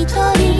一人